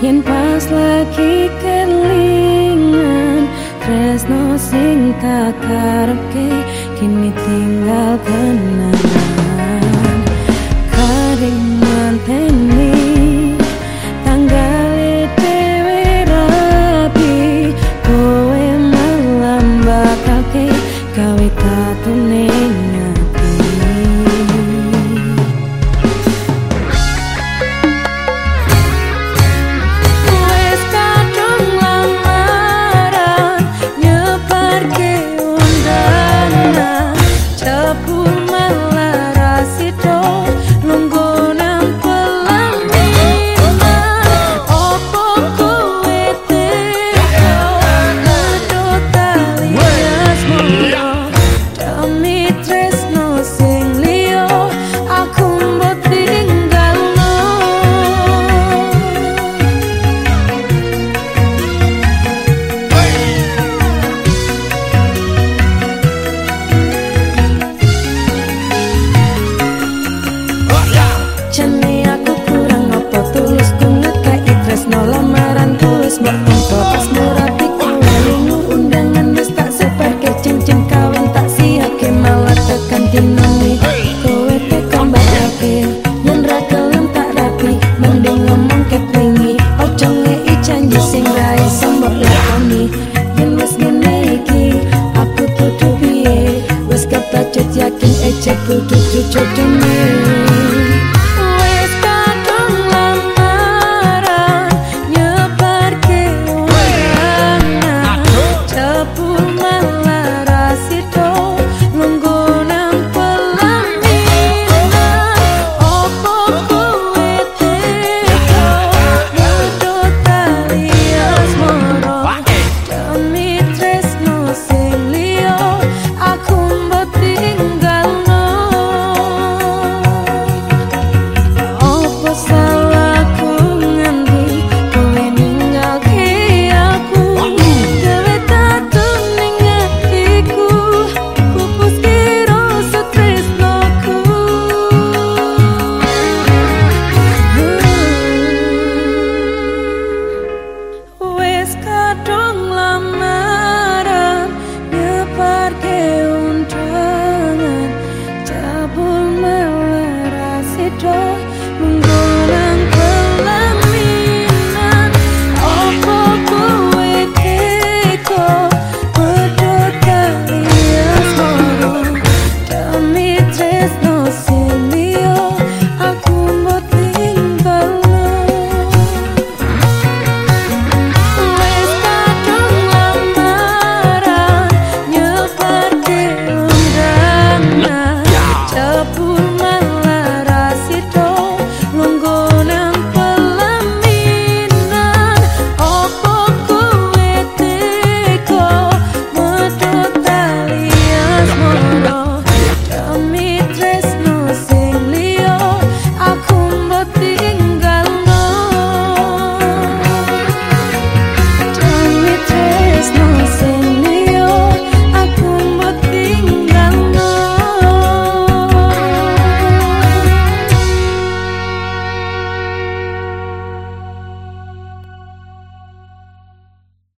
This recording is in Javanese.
yen pas lagi kelingan tresno sing tak karepke kini tinggal kenangan Echa putu tu me.